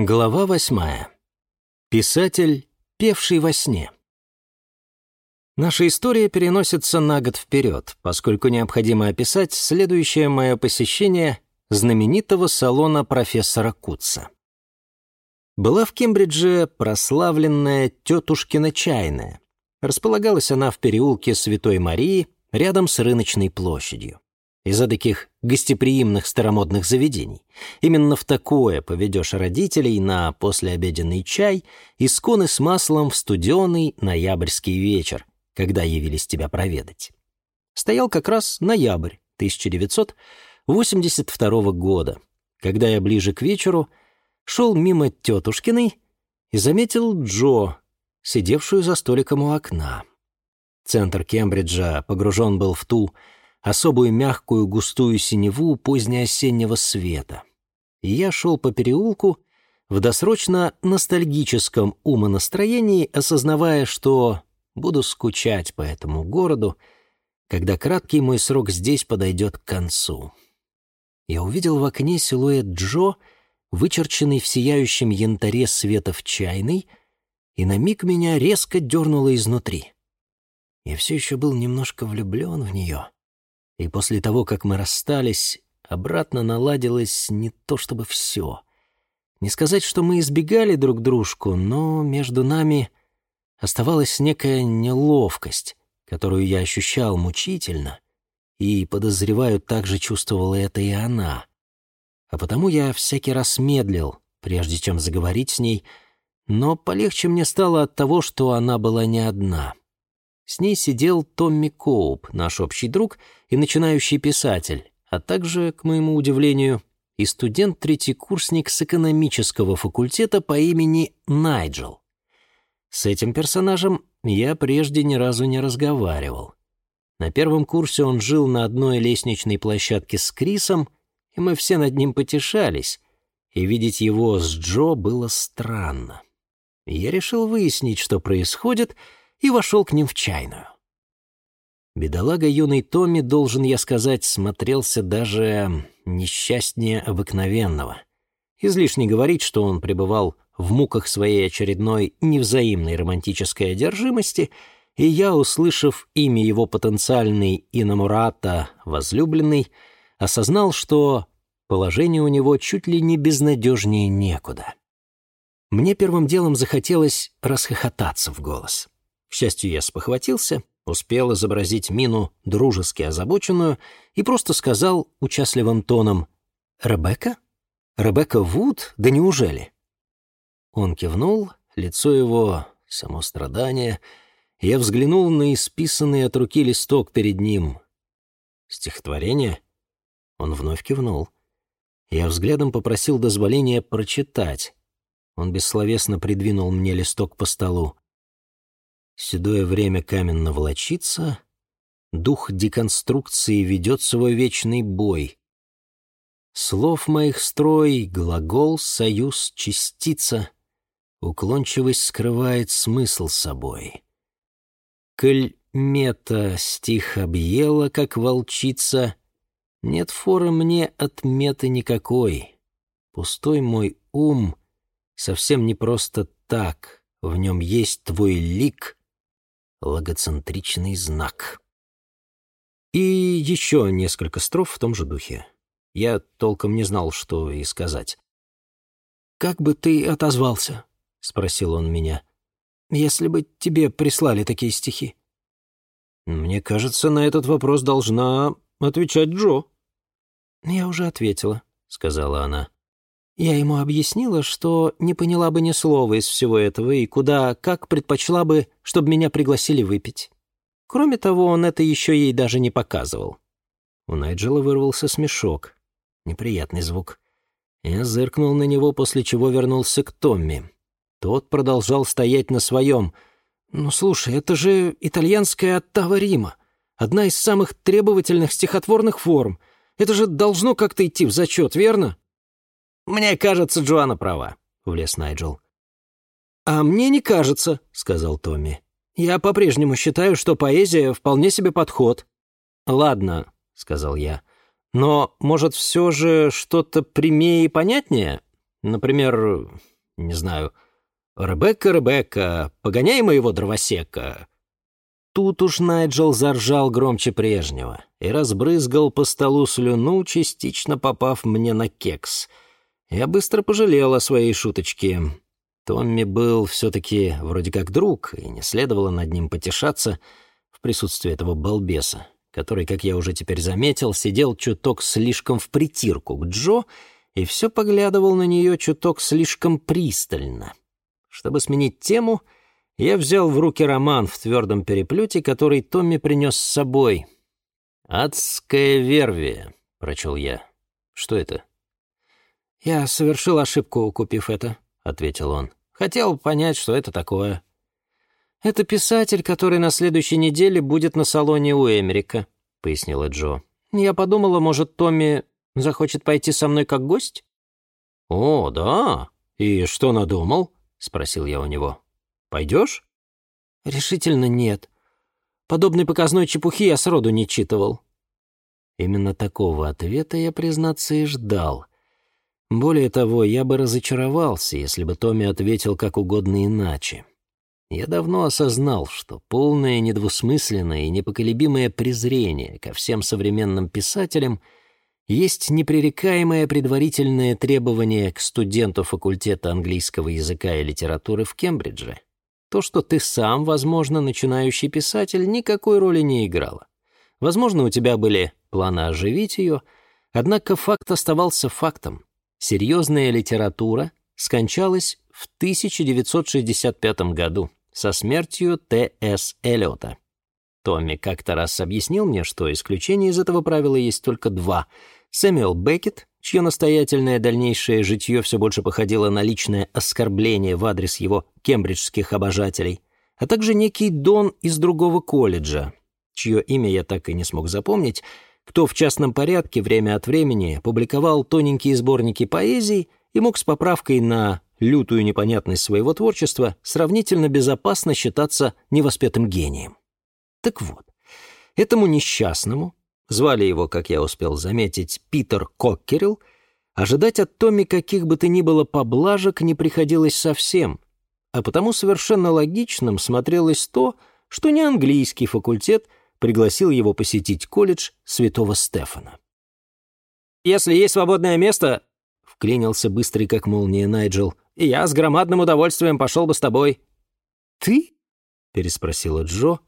Глава восьмая. Писатель, певший во сне. Наша история переносится на год вперед, поскольку необходимо описать следующее мое посещение знаменитого салона профессора Кутса. Была в Кембридже прославленная тетушкина чайная. Располагалась она в переулке Святой Марии, рядом с рыночной площадью из таких гостеприимных старомодных заведений. Именно в такое поведешь родителей на послеобеденный чай и сконы с маслом в студеный ноябрьский вечер, когда явились тебя проведать. Стоял как раз ноябрь 1982 года, когда я ближе к вечеру шел мимо тетушкиной и заметил Джо, сидевшую за столиком у окна. Центр Кембриджа погружен был в ту особую мягкую густую синеву позднеосеннего света. И я шел по переулку в досрочно ностальгическом умонастроении, осознавая, что буду скучать по этому городу, когда краткий мой срок здесь подойдет к концу. Я увидел в окне силуэт Джо, вычерченный в сияющем янтаре света в чайной, и на миг меня резко дернуло изнутри. Я все еще был немножко влюблен в нее, и после того, как мы расстались, обратно наладилось не то чтобы все. Не сказать, что мы избегали друг дружку, но между нами оставалась некая неловкость, которую я ощущал мучительно, и, подозреваю, также чувствовала это и она. А потому я всякий раз медлил, прежде чем заговорить с ней, но полегче мне стало от того, что она была не одна — с ней сидел Томми Коуп, наш общий друг и начинающий писатель, а также, к моему удивлению, и студент-третьекурсник с экономического факультета по имени Найджел. С этим персонажем я прежде ни разу не разговаривал. На первом курсе он жил на одной лестничной площадке с Крисом, и мы все над ним потешались, и видеть его с Джо было странно. Я решил выяснить, что происходит — и вошел к ним в чайную. Бедолага юный Томми, должен я сказать, смотрелся даже несчастнее обыкновенного. Излишне говорить, что он пребывал в муках своей очередной невзаимной романтической одержимости, и я, услышав имя его потенциальной инамурата, возлюбленный, осознал, что положение у него чуть ли не безнадежнее некуда. Мне первым делом захотелось расхохотаться в голос. К счастью, я спохватился, успел изобразить мину дружески озабоченную и просто сказал участливым тоном «Ребекка? Ребекка Вуд? Да неужели?» Он кивнул, лицо его — само страдание. Я взглянул на исписанный от руки листок перед ним. «Стихотворение?» Он вновь кивнул. Я взглядом попросил дозволения прочитать. Он бессловесно придвинул мне листок по столу. Седое время каменно волочится, дух деконструкции ведет свой вечный бой. Слов моих строй, глагол, союз, частица, уклончивость скрывает смысл собой. Коль мета стих объела, как волчица, нет форы мне от меты никакой. Пустой мой ум совсем не просто так, в нем есть твой лик — логоцентричный знак. И еще несколько строф в том же духе. Я толком не знал, что и сказать. «Как бы ты отозвался?» — спросил он меня. «Если бы тебе прислали такие стихи». «Мне кажется, на этот вопрос должна отвечать Джо». «Я уже ответила», — сказала она. Я ему объяснила, что не поняла бы ни слова из всего этого и куда, как предпочла бы, чтобы меня пригласили выпить. Кроме того, он это еще ей даже не показывал. У Найджела вырвался смешок. Неприятный звук. Я зыркнул на него, после чего вернулся к Томми. Тот продолжал стоять на своем. «Ну, слушай, это же итальянская оттава Рима. Одна из самых требовательных стихотворных форм. Это же должно как-то идти в зачет, верно?» «Мне кажется, Джоанна права», — влез Найджел. «А мне не кажется», — сказал Томми. «Я по-прежнему считаю, что поэзия вполне себе подход». «Ладно», — сказал я. «Но, может, все же что-то прямее и понятнее? Например, не знаю, «Ребекка, Ребекка, погоняй моего дровосека». Тут уж Найджел заржал громче прежнего и разбрызгал по столу слюну, частично попав мне на кекс. Я быстро пожалел о своей шуточке. Томми был все-таки вроде как друг, и не следовало над ним потешаться в присутствии этого балбеса, который, как я уже теперь заметил, сидел чуток слишком в притирку к Джо и все поглядывал на нее чуток слишком пристально. Чтобы сменить тему, я взял в руки роман в твердом переплете, который Томми принес с собой. «Адская вервия», — прочел я. «Что это?» «Я совершил ошибку, купив это», — ответил он. «Хотел понять, что это такое». «Это писатель, который на следующей неделе будет на салоне у Эмерика», — пояснила Джо. «Я подумала, может, Томми захочет пойти со мной как гость?» «О, да? И что надумал?» — спросил я у него. «Пойдешь?» «Решительно нет. Подобной показной чепухи я сроду не читывал». Именно такого ответа я, признаться, и ждал. Более того, я бы разочаровался, если бы Томми ответил как угодно иначе. Я давно осознал, что полное недвусмысленное и непоколебимое презрение ко всем современным писателям — есть непререкаемое предварительное требование к студенту факультета английского языка и литературы в Кембридже. То, что ты сам, возможно, начинающий писатель, никакой роли не играло. Возможно, у тебя были планы оживить ее, однако факт оставался фактом. Серьезная литература скончалась в 1965 году со смертью Т.С. Эллиота. Томми как-то раз объяснил мне, что исключения из этого правила есть только два — Сэмюэл Беккет, чье настоятельное дальнейшее житье все больше походило на личное оскорбление в адрес его кембриджских обожателей, а также некий Дон из другого колледжа, чье имя я так и не смог запомнить, кто в частном порядке время от времени публиковал тоненькие сборники поэзий и мог с поправкой на лютую непонятность своего творчества сравнительно безопасно считаться невоспетым гением. Так вот, этому несчастному, звали его, как я успел заметить, Питер Коккерилл, ожидать от Томми каких бы то ни было поблажек не приходилось совсем, а потому совершенно логичным смотрелось то, что не английский факультет пригласил его посетить колледж святого Стефана. «Если есть свободное место», — вклинился быстрый как молния Найджел, «и я с громадным удовольствием пошел бы с тобой». «Ты?» — переспросила Джо,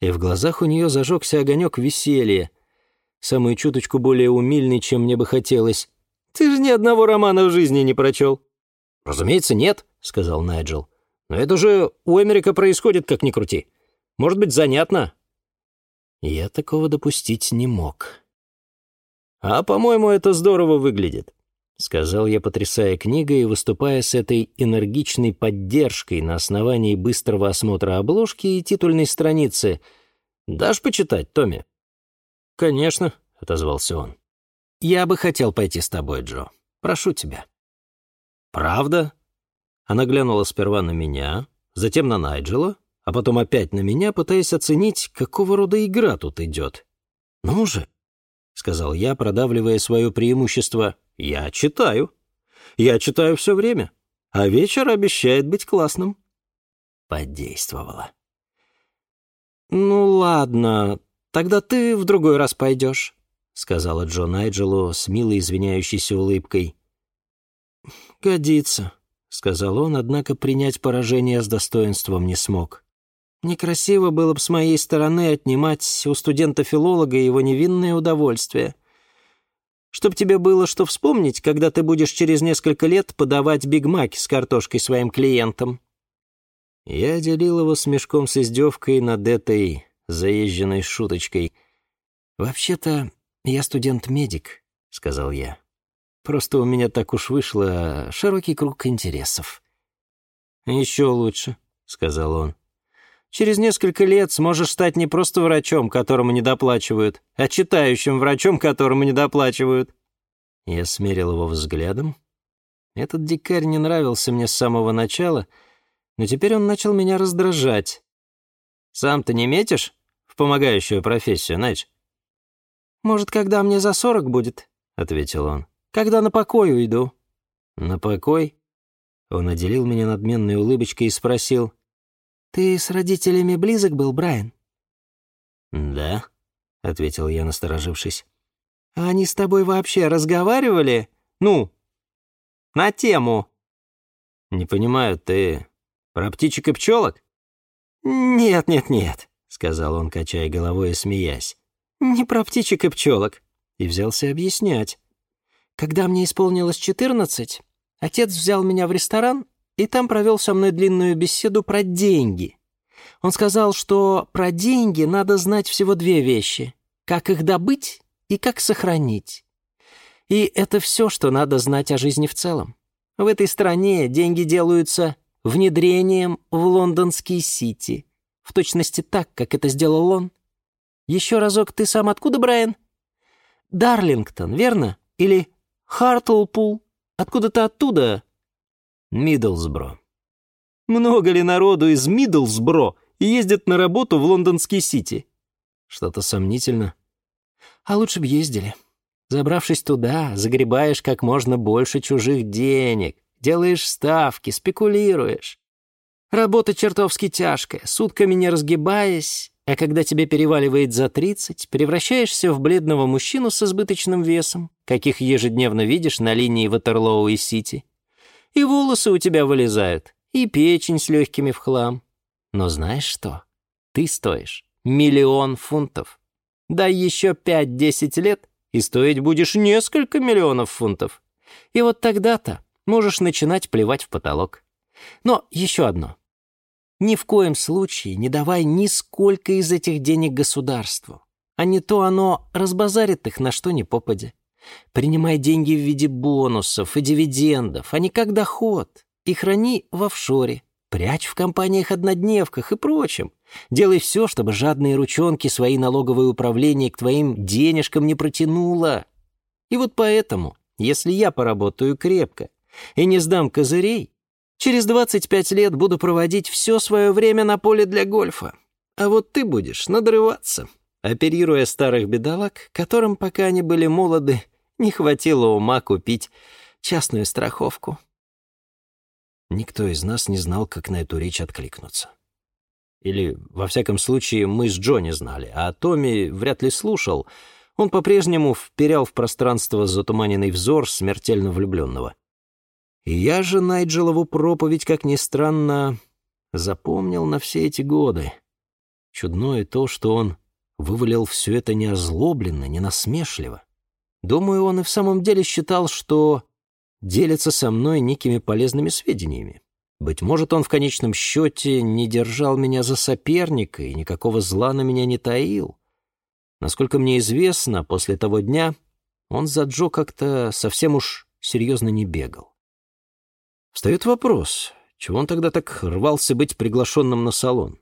и в глазах у нее зажегся огонек веселья — самую чуточку более умильный, чем мне бы хотелось. «Ты же ни одного романа в жизни не прочел». «Разумеется, нет», — сказал Найджел. «Но это же у Эмерика происходит, как ни крути. Может быть, занятно?» Я такого допустить не мог. «А, по-моему, это здорово выглядит», — сказал я, потрясая книгой и выступая с этой энергичной поддержкой на основании быстрого осмотра обложки и титульной страницы. «Дашь почитать, Томми?» «Конечно», — отозвался он. «Я бы хотел пойти с тобой, Джо. Прошу тебя». «Правда?» Она глянула сперва на меня, затем на Найджела, а потом опять на меня, пытаясь оценить, какого рода игра тут идет. «Ну же», — сказал я, продавливая свое преимущество, — «я читаю. Я читаю все время, а вечер обещает быть классным». Подействовало. «Ну ладно, «Тогда ты в другой раз пойдешь», — сказала Джо Найджелу с милой извиняющейся улыбкой. «Годится», — сказал он, однако принять поражение с достоинством не смог. «Некрасиво было бы с моей стороны отнимать у студента-филолога его невинное удовольствие. Чтоб тебе было что вспомнить, когда ты будешь через несколько лет подавать бигмаки с картошкой своим клиентам». Я делил его смешком с издевкой над этой заезженной шуточкой. «Вообще-то я студент-медик», — сказал я. «Просто у меня так уж вышло широкий круг интересов». «Еще лучше», — сказал он. «Через несколько лет сможешь стать не просто врачом, которому недоплачивают, а читающим врачом, которому недоплачивают». Я смерил его взглядом. Этот дикарь не нравился мне с самого начала, но теперь он начал меня раздражать. «Сам ты не метишь?» в помогающую профессию, Найдж?» «Может, когда мне за сорок будет?» — ответил он. «Когда на покой уйду». «На покой?» Он отделил меня надменной улыбочкой и спросил. «Ты с родителями близок был, Брайан?» «Да», — ответил я, насторожившись. «А они с тобой вообще разговаривали? Ну, на тему?» «Не понимаю, ты про птичек и пчелок?» «Нет, нет, нет», — сказал он, качая головой и смеясь. «Не про птичек и пчелок». И взялся объяснять. «Когда мне исполнилось четырнадцать, отец взял меня в ресторан и там провел со мной длинную беседу про деньги. Он сказал, что про деньги надо знать всего две вещи — как их добыть и как сохранить. И это все, что надо знать о жизни в целом. В этой стране деньги делаются внедрением в лондонский Сити. В точности так, как это сделал он. Еще разок, ты сам откуда, Брайан? Дарлингтон, верно? Или Хартлпул? Откуда-то оттуда? Миддлсбро. Много ли народу из Миддлсбро ездит на работу в лондонский Сити? Что-то сомнительно. А лучше б ездили. Забравшись туда, загребаешь как можно больше чужих денег, делаешь ставки, спекулируешь. Работа чертовски тяжкая, сутками не разгибаясь, а когда тебе переваливает за 30, превращаешься в бледного мужчину с избыточным весом, каких ежедневно видишь на линии Ватерлоу и Сити. И волосы у тебя вылезают, и печень с легкими в хлам. Но знаешь что? Ты стоишь миллион фунтов. Дай еще 5-10 лет, и стоить будешь несколько миллионов фунтов. И вот тогда-то можешь начинать плевать в потолок. Но еще одно. Ни в коем случае не давай нисколько из этих денег государству, а не то оно разбазарит их на что ни попадя. Принимай деньги в виде бонусов и дивидендов, а не как доход, и храни в офшоре, прячь в компаниях-однодневках и прочем. Делай все, чтобы жадные ручонки свои налоговые управления к твоим денежкам не протянуло. И вот поэтому, если я поработаю крепко и не сдам козырей, через 25 лет буду проводить все свое время на поле для гольфа. А вот ты будешь надрываться, оперируя старых бедолаг, которым, пока они были молоды, не хватило ума купить частную страховку. Никто из нас не знал, как на эту речь откликнуться. Или, во всяком случае, мы с Джонни знали, а Томми вряд ли слушал. Он по-прежнему вперял в пространство затуманенный взор смертельно влюбленного. И я же Найджелову проповедь, как ни странно, запомнил на все эти годы. Чудное то, что он вывалил все это не озлобленно, не насмешливо. Думаю, он и в самом деле считал, что делится со мной некими полезными сведениями. Быть может, он в конечном счете не держал меня за соперника и никакого зла на меня не таил. Насколько мне известно, после того дня он за Джо как-то совсем уж серьезно не бегал. Встает вопрос, чего он тогда так рвался быть приглашенным на салон?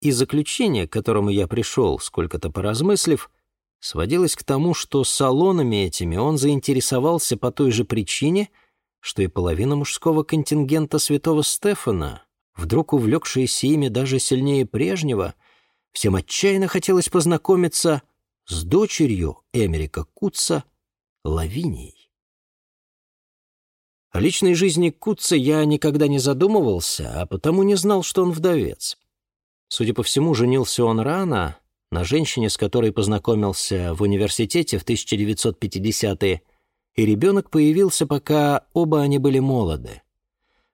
И заключение, к которому я пришел, сколько-то поразмыслив, сводилось к тому, что салонами этими он заинтересовался по той же причине — что и половина мужского контингента святого Стефана, вдруг увлекшаяся ими даже сильнее прежнего, всем отчаянно хотелось познакомиться с дочерью Эмерика Кутца, Лавинией. О личной жизни Кутца я никогда не задумывался, а потому не знал, что он вдовец. Судя по всему, женился он рано, на женщине, с которой познакомился в университете в 1950-е, и ребенок появился, пока оба они были молоды.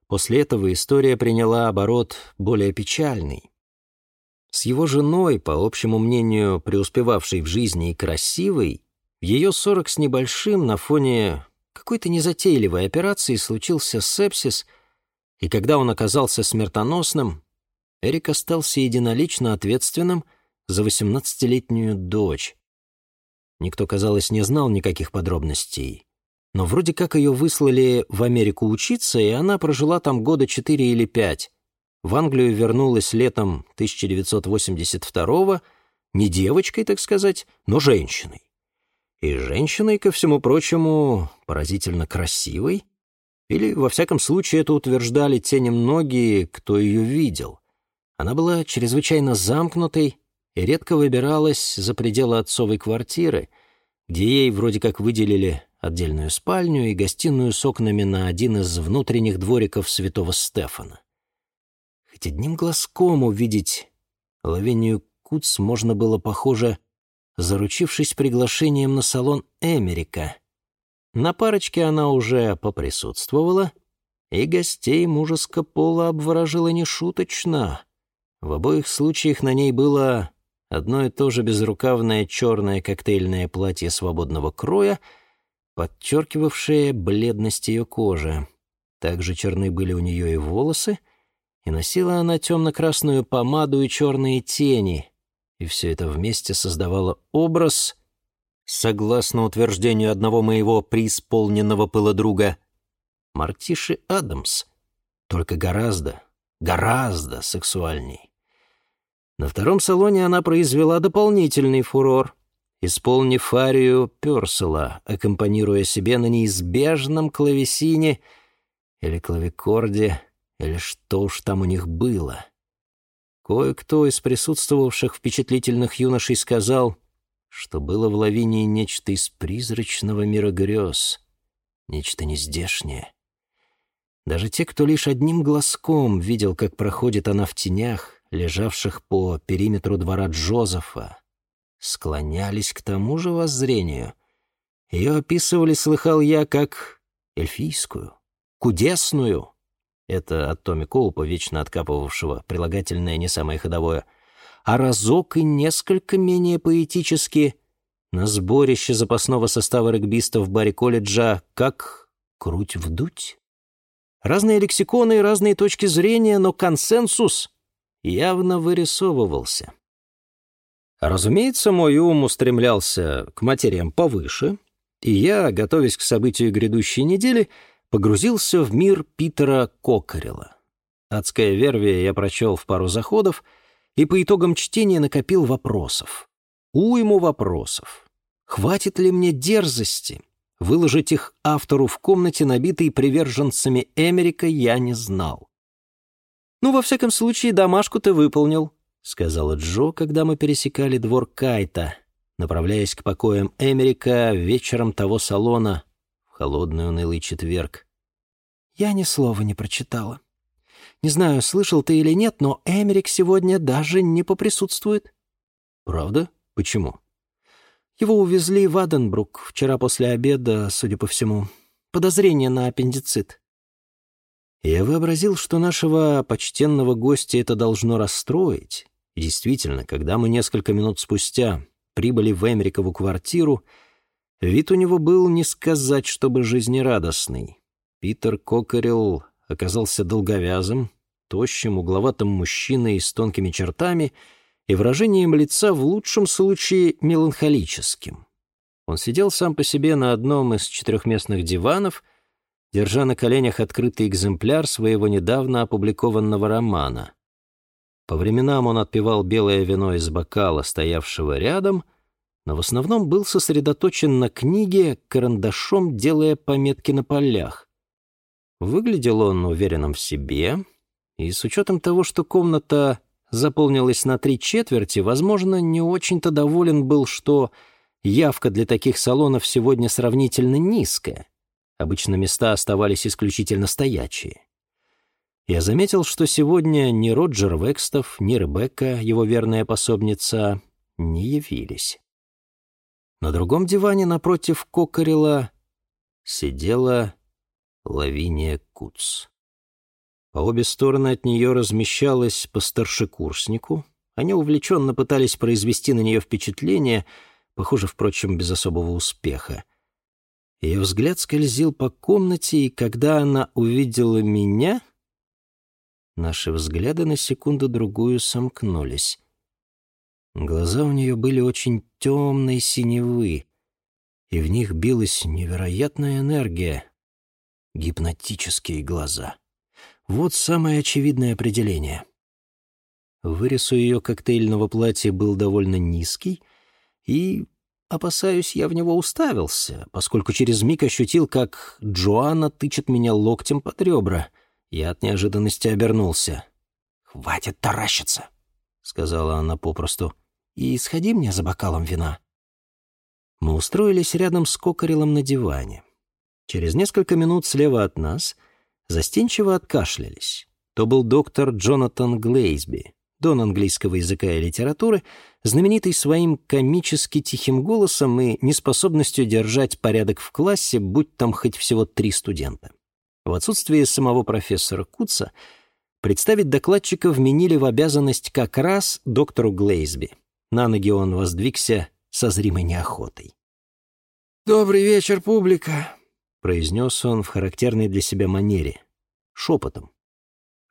После этого история приняла оборот более печальный. С его женой, по общему мнению, преуспевавшей в жизни и красивой, ее сорок с небольшим на фоне какой-то незатейливой операции случился сепсис, и когда он оказался смертоносным, Эрик остался единолично ответственным за 18-летнюю дочь. Никто, казалось, не знал никаких подробностей. Но вроде как ее выслали в Америку учиться, и она прожила там года четыре или пять. В Англию вернулась летом 1982-го, не девочкой, так сказать, но женщиной. И женщиной, ко всему прочему, поразительно красивой. Или, во всяком случае, это утверждали те немногие, кто ее видел. Она была чрезвычайно замкнутой и редко выбиралась за пределы отцовой квартиры, где ей вроде как выделили отдельную спальню и гостиную с окнами на один из внутренних двориков святого Стефана. Хоть одним глазком увидеть Лавинию Куц можно было, похоже, заручившись приглашением на салон Эмерика. На парочке она уже поприсутствовала, и гостей мужеско пола обворожила нешуточно. В обоих случаях на ней было одно и то же безрукавное черное коктейльное платье свободного кроя, подчеркивавшее бледность ее кожи. Также черны были у нее и волосы, и носила она темно-красную помаду и черные тени, и все это вместе создавало образ, согласно утверждению одного моего преисполненного пыла Мартиши Адамс, только гораздо, гораздо сексуальней. На втором салоне она произвела дополнительный фурор, исполнив арию Персела, аккомпанируя себе на неизбежном клавесине или клавикорде, или что уж там у них было — Кое-кто из присутствовавших впечатлительных юношей сказал, что было в лавине нечто из призрачного мира грез, нечто нездешнее. Даже те, кто лишь одним глазком видел, как проходит она в тенях, лежавших по периметру двора Джозефа, склонялись к тому же воззрению. Ее описывали, слыхал я, как эльфийскую, кудесную, это от Томми Коупа, вечно откапывавшего прилагательное не самое ходовое. А разок и несколько менее поэтически на сборище запасного состава регбистов в баре колледжа как круть вдуть. Разные лексиконы и разные точки зрения, но консенсус явно вырисовывался. Разумеется, мой ум устремлялся к материям повыше, и я, готовясь к событию грядущей недели, — погрузился в мир Питера Кокарела. «Адское вервие» я прочел в пару заходов и по итогам чтения накопил вопросов. Уйму вопросов. Хватит ли мне дерзости? Выложить их автору в комнате, набитой приверженцами Эмерика, я не знал. «Ну, во всяком случае, домашку ты выполнил», — сказала Джо, когда мы пересекали двор Кайта, направляясь к покоям Эмерика вечером того салона, холодный унылый четверг. Я ни слова не прочитала. Не знаю, слышал ты или нет, но Эмерик сегодня даже не поприсутствует. Правда? Почему? Его увезли в Аденбрук вчера после обеда, судя по всему. Подозрение на аппендицит. Я вообразил, что нашего почтенного гостя это должно расстроить. Действительно, когда мы несколько минут спустя прибыли в Эмерикову квартиру, Вид у него был не сказать, чтобы жизнерадостный. Питер Кокорил оказался долговязым, тощим, угловатым мужчиной с тонкими чертами и выражением лица в лучшем случае меланхолическим. Он сидел сам по себе на одном из четырехместных диванов, держа на коленях открытый экземпляр своего недавно опубликованного романа. По временам он отпивал белое вино из бокала, стоявшего рядом, но в основном был сосредоточен на книге, карандашом делая пометки на полях. Выглядел он уверенным в себе, и с учетом того, что комната заполнилась на три четверти, возможно, не очень-то доволен был, что явка для таких салонов сегодня сравнительно низкая. Обычно места оставались исключительно стоячие. Я заметил, что сегодня ни Роджер Векстов, ни Ребекка, его верная пособница, не явились. На другом диване напротив Кокорила сидела Лавиния Куц. По обе стороны от нее размещалась по старшекурснику. Они увлеченно пытались произвести на нее впечатление, похоже, впрочем, без особого успеха. Ее взгляд скользил по комнате, и когда она увидела меня, наши взгляды на секунду-другую сомкнулись. Глаза у нее были очень темной синевы, и в них билась невероятная энергия. Гипнотические глаза. Вот самое очевидное определение. Вырез у ее коктейльного платья был довольно низкий, и, опасаюсь, я в него уставился, поскольку через миг ощутил, как Джоанна тычет меня локтем под ребра. Я от неожиданности обернулся. «Хватит таращиться», — сказала она попросту и сходи мне за бокалом вина». Мы устроились рядом с Кокорилом на диване. Через несколько минут слева от нас застенчиво откашлялись. То был доктор Джонатан Глейсби, дон английского языка и литературы, знаменитый своим комически тихим голосом и неспособностью держать порядок в классе, будь там хоть всего три студента. В отсутствие самого профессора Кутса представить докладчика вменили в обязанность как раз доктору Глейсби. На ноги он воздвигся со зримой неохотой. «Добрый вечер, публика», — произнес он в характерной для себя манере, шепотом.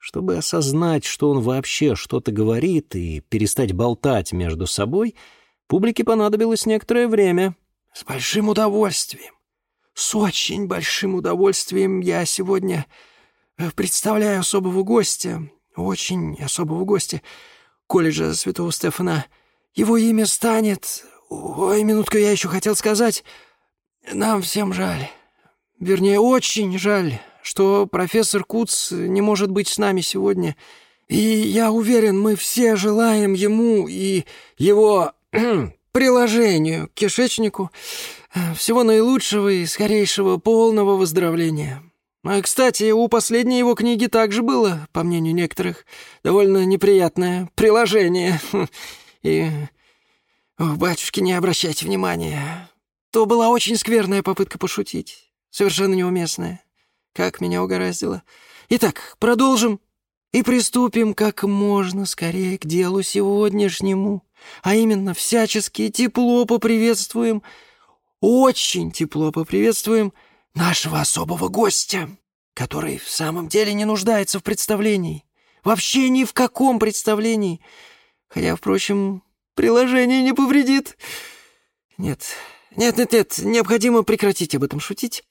Чтобы осознать, что он вообще что-то говорит, и перестать болтать между собой, публике понадобилось некоторое время. «С большим удовольствием, с очень большим удовольствием я сегодня э, представляю особого гостя, очень особого гостя колледжа Святого Стефана. Его имя станет... Ой, минутку, я еще хотел сказать. Нам всем жаль. Вернее, очень жаль что профессор Куц не может быть с нами сегодня. И я уверен, мы все желаем ему и его приложению к кишечнику э, всего наилучшего и скорейшего полного выздоровления. А, кстати, у последней его книги также было, по мнению некоторых, довольно неприятное приложение. И... О, батюшки, не обращайте внимания. То была очень скверная попытка пошутить, совершенно неуместная. Как меня угораздило. Итак, продолжим и приступим как можно скорее к делу сегодняшнему. А именно, всячески тепло поприветствуем, очень тепло поприветствуем нашего особого гостя, который в самом деле не нуждается в представлении. Вообще ни в каком представлении. Хотя, впрочем, приложение не повредит. Нет, нет, нет, нет, необходимо прекратить об этом шутить.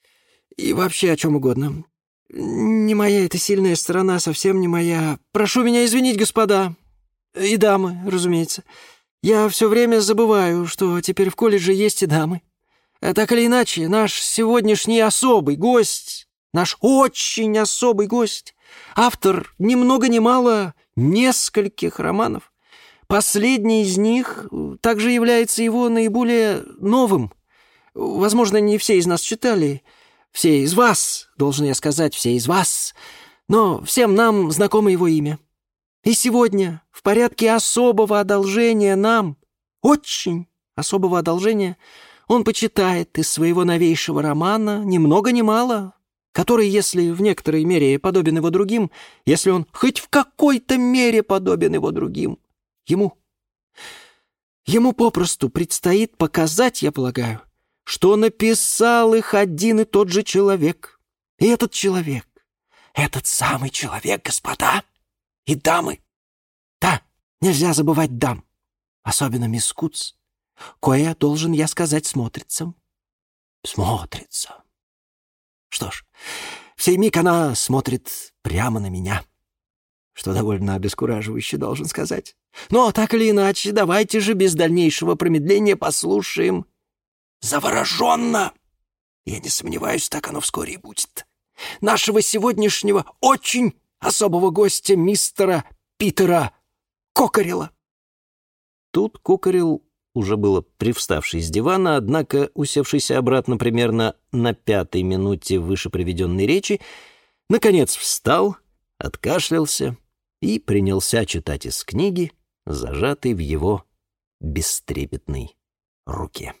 И вообще о чем угодно. Не моя эта сильная сторона, совсем не моя. Прошу меня извинить, господа. И дамы, разумеется. Я все время забываю, что теперь в колледже есть и дамы. А так или иначе, наш сегодняшний особый гость, наш очень особый гость, автор ни много ни мало нескольких романов. Последний из них также является его наиболее новым. Возможно, не все из нас читали — все из вас, должен я сказать, все из вас, но всем нам знакомо его имя. И сегодня, в порядке особого одолжения нам, очень особого одолжения, он почитает из своего новейшего романа ни много ни мало, который, если в некоторой мере подобен его другим, если он хоть в какой-то мере подобен его другим, ему, ему попросту предстоит показать, я полагаю, что написал их один и тот же человек. И этот человек, этот самый человек, господа и дамы. Да, нельзя забывать дам, особенно мисс Куц. Кое, должен я сказать, смотрится. Смотрится. Что ж, в сей миг она смотрит прямо на меня, что довольно обескураживающе, должен сказать. Но так или иначе, давайте же без дальнейшего промедления послушаем завороженно. Я не сомневаюсь, так оно вскоре и будет. Нашего сегодняшнего очень особого гостя мистера Питера Кокорила. Тут Кокорил, уже было привставший с дивана, однако усевшийся обратно примерно на пятой минуте выше приведенной речи, наконец встал, откашлялся и принялся читать из книги, зажатой в его бестрепетной руке.